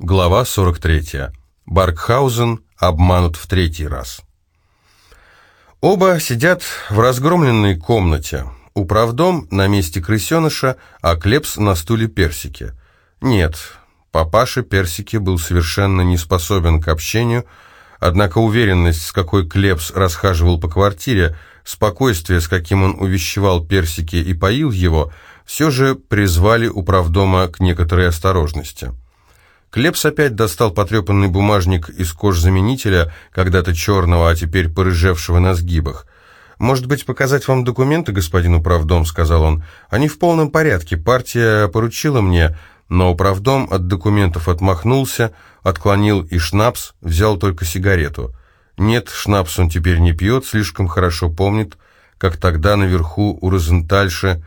Глава 43. Баркхаузен обманут в третий раз. Оба сидят в разгромленной комнате. Управдом на месте крысеныша, а Клепс на стуле персики. Нет, папаша персики был совершенно не способен к общению, однако уверенность, с какой Клепс расхаживал по квартире, спокойствие, с каким он увещевал персики и поил его, все же призвали управдома к некоторой осторожности. Клепс опять достал потрепанный бумажник из кожзаменителя, когда-то черного, а теперь порыжевшего на сгибах. «Может быть, показать вам документы, господин управдом?» — сказал он. «Они в полном порядке. Партия поручила мне, но управдом от документов отмахнулся, отклонил и шнапс, взял только сигарету. Нет, шнапс он теперь не пьет, слишком хорошо помнит, как тогда наверху у Розентальши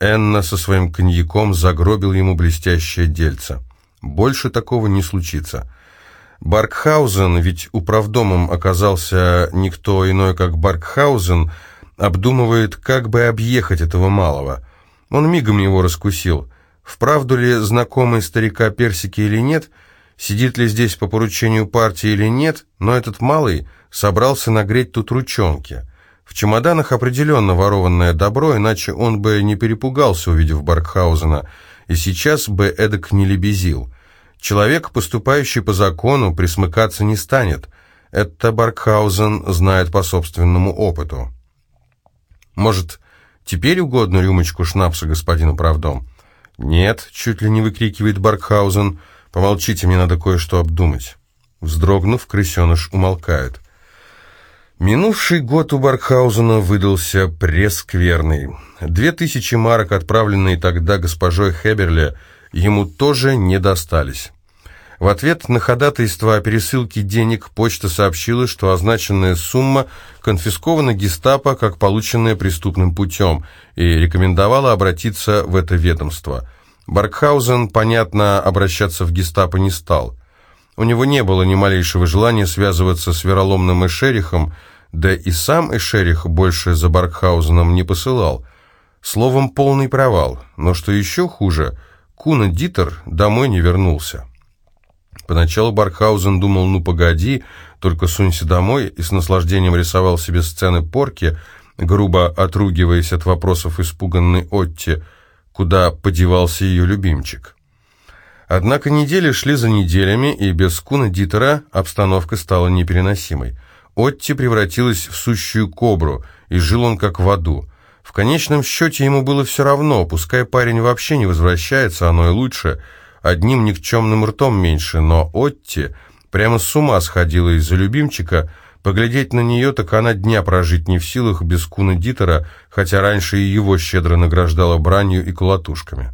Энна со своим коньяком загробил ему блестящее дельце». Больше такого не случится. Баркхаузен, ведь управдомом оказался никто иной, как Баркхаузен, обдумывает, как бы объехать этого малого. Он мигом его раскусил. Вправду ли знакомый старика Персики или нет, сидит ли здесь по поручению партии или нет, но этот малый собрался нагреть тут ручонки. В чемоданах определенно ворованное добро, иначе он бы не перепугался, увидев Баркхаузена, и сейчас бы эдак не лебезил. Человек, поступающий по закону, присмыкаться не станет. Это Баркхаузен знает по собственному опыту. Может, теперь угодно рюмочку шнапса господину правдом? Нет, чуть ли не выкрикивает Баркхаузен. Помолчите, мне надо кое-что обдумать. Вздрогнув, крысеныш умолкает. Минувший год у Баркхаузена выдался прескверный. Две тысячи марок, отправленные тогда госпожой Хеберле, ему тоже не достались. В ответ на ходатайство о пересылке денег почта сообщила, что означенная сумма конфискована гестапо как полученная преступным путем и рекомендовала обратиться в это ведомство. Баркхаузен, понятно, обращаться в гестапо не стал. У него не было ни малейшего желания связываться с вероломным Эшерихом, да и сам Эшерих больше за Баркхаузеном не посылал. Словом, полный провал. Но что еще хуже, Куна Дитер домой не вернулся. Поначалу Баркхаузен думал, ну погоди, только сунься домой, и с наслаждением рисовал себе сцены порки, грубо отругиваясь от вопросов испуганной Отти, куда подевался ее любимчик. Однако недели шли за неделями, и без Куна Дитера обстановка стала непереносимой. Отти превратилась в сущую кобру, и жил он как в аду. В конечном счете ему было все равно, пускай парень вообще не возвращается, оно и лучше – одним никчемным ртом меньше, но Отти прямо с ума сходила из-за любимчика, поглядеть на нее, так она дня прожить не в силах без куна Дитера, хотя раньше и его щедро награждала бранью и колотушками.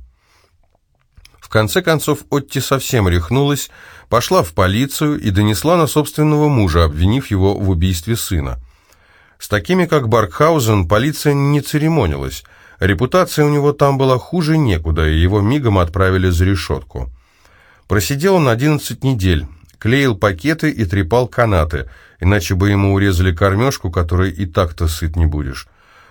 Конце концов Отти совсем рехнулась, пошла в полицию и донесла на собственного мужа, обвинив его в убийстве сына. С такими, как Баркхаузен, полиция не церемонилась – Репутация у него там была хуже некуда, и его мигом отправили за решетку. Просидел он 11 недель, клеил пакеты и трепал канаты, иначе бы ему урезали кормежку, которой и так-то сыт не будешь.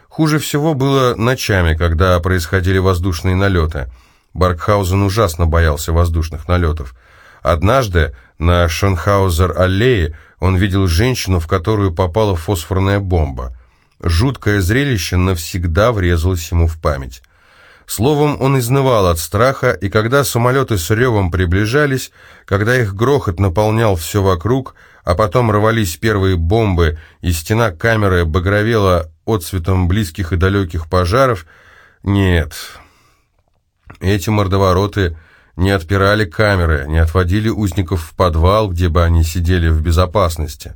Хуже всего было ночами, когда происходили воздушные налеты. Баркхаузен ужасно боялся воздушных налетов. Однажды на Шонхаузер-аллее он видел женщину, в которую попала фосфорная бомба. Жуткое зрелище навсегда врезалось ему в память. Словом, он изнывал от страха, и когда самолеты с ревом приближались, когда их грохот наполнял все вокруг, а потом рвались первые бомбы, и стена камеры багровела отцветом близких и далеких пожаров, нет, эти мордовороты не отпирали камеры, не отводили узников в подвал, где бы они сидели в безопасности.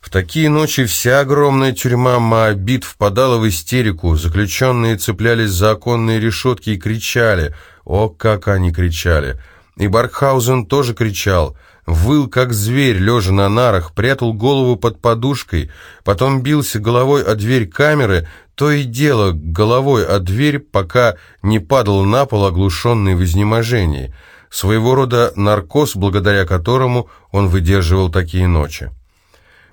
В такие ночи вся огромная тюрьма Моабит впадала в истерику, заключенные цеплялись за оконные решетки и кричали. О, как они кричали! И Баркхаузен тоже кричал. Выл, как зверь, лежа на нарах, прятал голову под подушкой, потом бился головой о дверь камеры, то и дело головой о дверь, пока не падал на пол, оглушенный в изнеможении. Своего рода наркоз, благодаря которому он выдерживал такие ночи.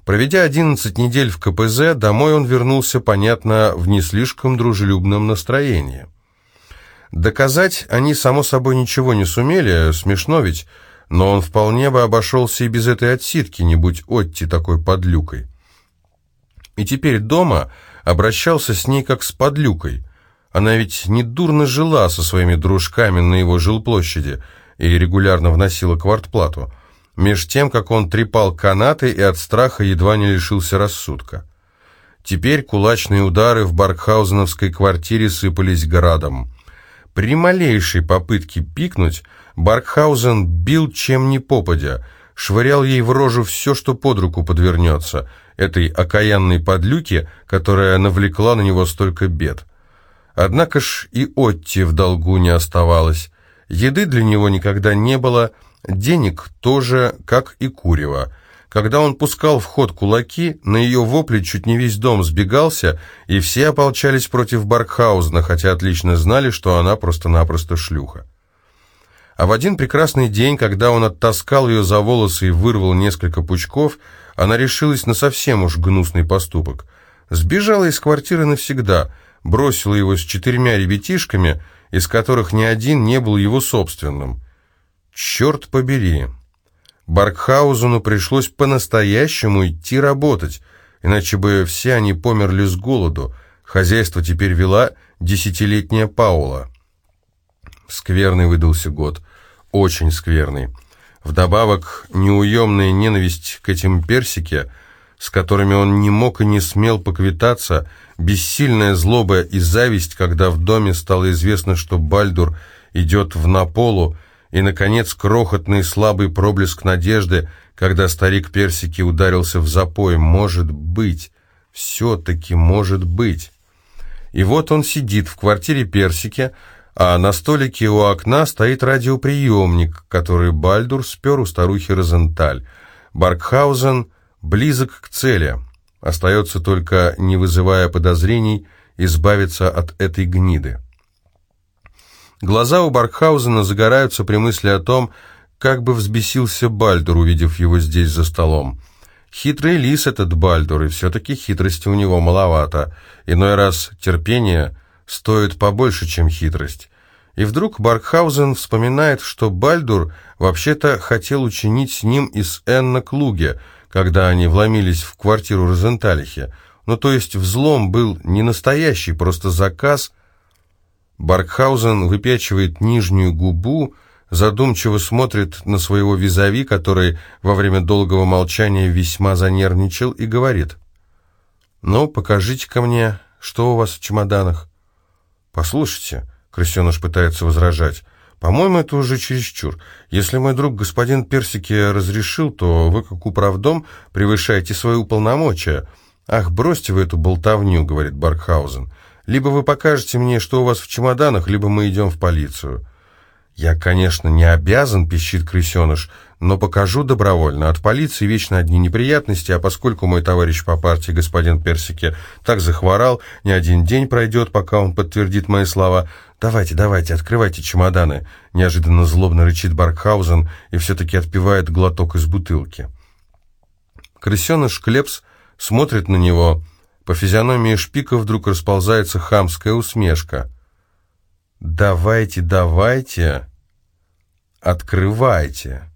Проведя 11 недель в КПЗ, домой он вернулся, понятно, в не слишком дружелюбном настроении. Доказать они, само собой, ничего не сумели, смешно ведь. Но он вполне бы обошелся и без этой отсидки, не будь Отти такой подлюкой. И теперь дома обращался с ней как с подлюкой. Она ведь недурно жила со своими дружками на его жилплощади и регулярно вносила квартплату, меж тем, как он трепал канаты и от страха едва не лишился рассудка. Теперь кулачные удары в Баркхаузеновской квартире сыпались градом. При малейшей попытке пикнуть, Баркхаузен бил чем ни попадя, швырял ей в рожу все, что под руку подвернется, этой окаянной подлюке, которая навлекла на него столько бед. Однако ж и Отти в долгу не оставалось. Еды для него никогда не было, денег тоже, как и курева. Когда он пускал в ход кулаки, на ее вопли чуть не весь дом сбегался, и все ополчались против Баркхаузена, хотя отлично знали, что она просто-напросто шлюха. А в один прекрасный день, когда он оттаскал ее за волосы и вырвал несколько пучков, она решилась на совсем уж гнусный поступок. Сбежала из квартиры навсегда, бросила его с четырьмя ребятишками, из которых ни один не был его собственным. Черт побери! Баркхаузену пришлось по-настоящему идти работать, иначе бы все они померли с голоду. Хозяйство теперь вела десятилетняя Паула. Скверный выдался год, очень скверный. Вдобавок, неуемная ненависть к этим персике, с которыми он не мог и не смел поквитаться, бессильная злоба и зависть, когда в доме стало известно, что Бальдур идет в Наполу, и, наконец, крохотный слабый проблеск надежды, когда старик Персики ударился в запой. Может быть, все-таки может быть. И вот он сидит в квартире Персики, а на столике у окна стоит радиоприемник, который Бальдур спер у старухи Розенталь. Баркхаузен близок к цели. Остается только, не вызывая подозрений, избавиться от этой гниды. Глаза у Баркхаузена загораются при мысли о том, как бы взбесился Бальдур, увидев его здесь за столом. Хитрый лис этот Бальдур, и все-таки хитрости у него маловато. Иной раз терпение стоит побольше, чем хитрость. И вдруг Баркхаузен вспоминает, что Бальдур вообще-то хотел учинить с ним из Энна Клуге, когда они вломились в квартиру Розенталихе. Ну, то есть взлом был не настоящий, просто заказ – Баркхаузен выпячивает нижнюю губу, задумчиво смотрит на своего визави, который во время долгого молчания весьма занервничал, и говорит. «Ну, покажите-ка мне, что у вас в чемоданах?» «Послушайте», — крысеныш пытается возражать, «по-моему, это уже чересчур. Если мой друг господин Персики разрешил, то вы, как управдом, превышаете свои уполномочия». «Ах, бросьте вы эту болтовню», — говорит Баркхаузен. Либо вы покажете мне, что у вас в чемоданах, либо мы идем в полицию». «Я, конечно, не обязан», — пищит крысеныш, «но покажу добровольно. От полиции вечно одни неприятности, а поскольку мой товарищ по партии, господин Персике, так захворал, ни один день пройдет, пока он подтвердит мои слова. Давайте, давайте, открывайте чемоданы», — неожиданно злобно рычит Баркхаузен и все-таки отпивает глоток из бутылки. Крысеныш Клепс смотрит на него по физиономии шпика вдруг расползается хамская усмешка. «Давайте, давайте, открывайте!»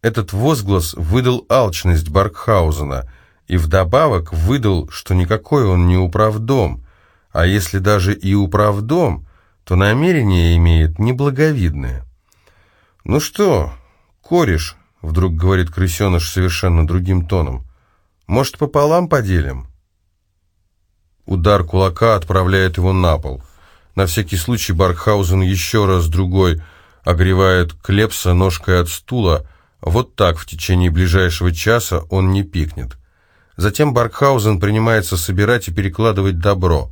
Этот возглас выдал алчность Баркхаузена и вдобавок выдал, что никакой он не управдом, а если даже и управдом, то намерение имеет неблаговидное. «Ну что, кореш?» — вдруг говорит крысеныш совершенно другим тоном. «Может, пополам поделим?» Удар кулака отправляет его на пол. На всякий случай Баркхаузен еще раз другой огревает Клепса ножкой от стула. Вот так в течение ближайшего часа он не пикнет. Затем Баркхаузен принимается собирать и перекладывать добро.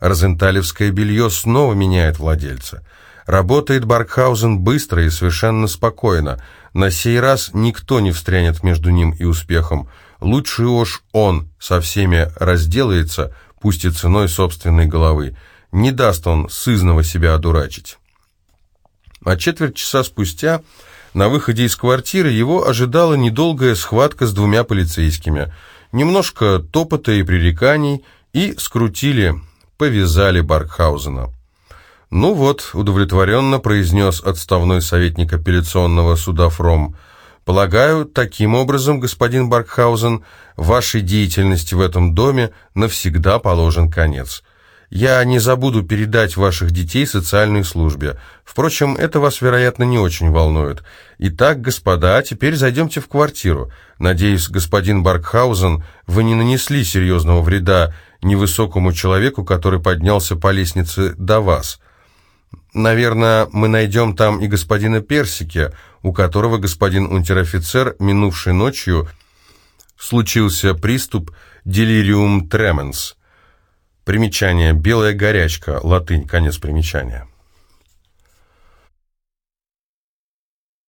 Розенталевское белье снова меняет владельца. Работает Баркхаузен быстро и совершенно спокойно. На сей раз никто не встрянет между ним и успехом. Лучше уж он со всеми разделается, пусть и ценой собственной головы. Не даст он сызного себя одурачить. А четверть часа спустя на выходе из квартиры его ожидала недолгая схватка с двумя полицейскими. Немножко топота и пререканий, и скрутили, повязали Баркхаузена. «Ну вот», — удовлетворенно произнес отставной советник апелляционного суда Фром, «полагаю, таким образом, господин Баркхаузен, вашей деятельности в этом доме навсегда положен конец». Я не забуду передать ваших детей социальной службе. Впрочем, это вас, вероятно, не очень волнует. Итак, господа, теперь зайдемте в квартиру. Надеюсь, господин Баркхаузен, вы не нанесли серьезного вреда невысокому человеку, который поднялся по лестнице до вас. Наверное, мы найдем там и господина Персики, у которого господин унтер-офицер минувшей ночью случился приступ делириум тременс – Примечание. Белая горячка. Латынь. Конец примечания.